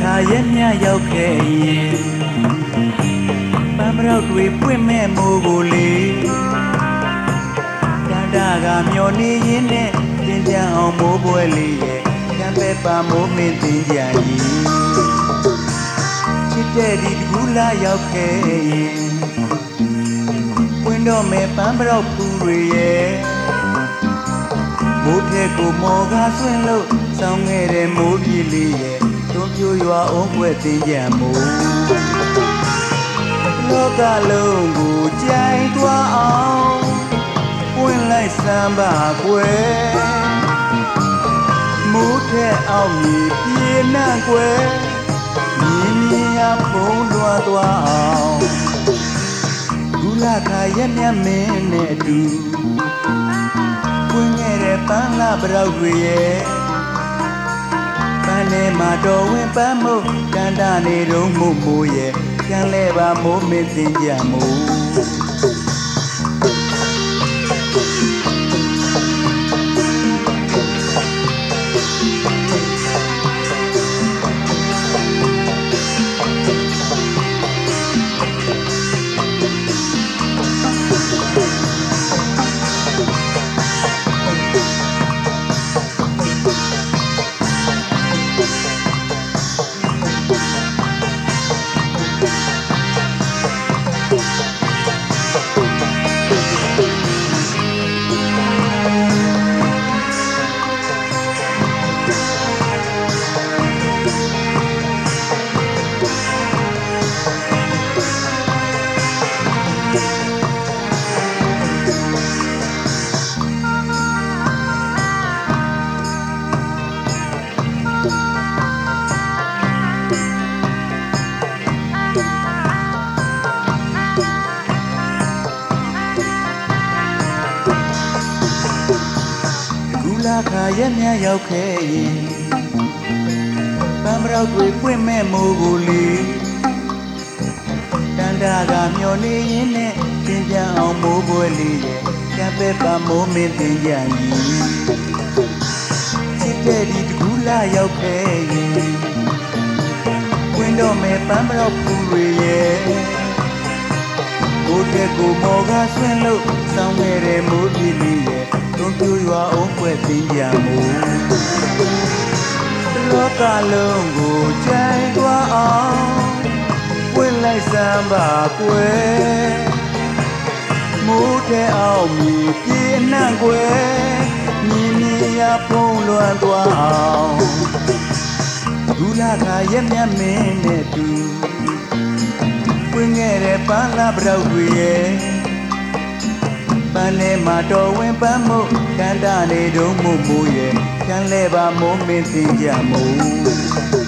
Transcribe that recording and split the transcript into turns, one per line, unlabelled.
ခါရက်မြရောက်ခဲ့ရင်ပန်းမရောက်တွေပွင့်မဲ့မိုးကိုလေတန်တာကမျောနေရင်နဲ့တင်ကြအောင်မိုးပွဲလေးရဲ့ကံပဲပါမိုးမင်းတင်ကြရင်ချစ်တဲ့ဒီတကူလာရောက်ခဲ့ရင်ပွင့်တော့မဲ့ပန်းမရောက်ဖူးတွေရဲ့မိုးထဲကိုမော်ကားဆွင့်လို့ဆောင်းခဲ့တဲ့မိုးပြေလေးရဲ့ တွန်းပြိုရွာအောင်ွက်တင်ကြမို့လောကလုံးကိုကြိုင်သွားအောင်ပွင့်လိုက်စမ်းပါကွယ်မိုးထဲအောင်မြေပြေနှံ့ကွယ်မြင်းမြင်းရပုံလွှားသွားအောင်ဒုလခါရက်မြတ်မင်းနဲ့အတူပွင့်ခဲ့တဲ့ပန်းလာပရောက်တွေရဲ့ပ န်းထဲမှာတော်ဝင်ပန်းမို့ကန္တာနေတော့မို့မိုးရဲ့ပြန်လဲပါမိုးမင်းတင်ကြမို့ ခါရက်မြရောက်ခဲ့ရင်ပန်းပရောက်တွေပွင့်မဲ့မိုးကိုလေတန်တာကမျောနေရင်နဲ့တင်ကြအောင်မိုးပွဲလေးရဲ့ကံပဲပါမိုးမင်းတင်ကြရင်ချစ်တဲ့ဒီတကူလာရောက်ခဲ့ရင်ပွင့်တော့မဲ့ပန်းပရောက်ဖူးတွေရဲ့ကိုယ်တဲ့ကိုမော်ကဆွင့်လို့စောင်းခဲ့တဲ့မိုးပြည်လေးရဲ့ တွန်းပြိုရွာအောင်ွက်သိမ်းကြမို့လောကလုံးကိုကြိုင်သွားအောင်ပွင့်လိုက်စမ်းပါကွယ်မိုးတဲ့အောင်မြည်ပြေနှံ့ကွယ်မြင်းမြင်းရဖုံးလွှမ်းသွားအောင်ဒူလာခါရက်မြတ်မင်းနဲ့တူပွင့်ခဲ့တဲ့ပန်းလာပြောက်တွေရဲ့ပန်းထဲ မှာတော်ဝင်ပန်းမို့ကန္တာနေတော့မို့မို့ရဲ့ကျန်လဲပါမိုးမင်းသိကြမို့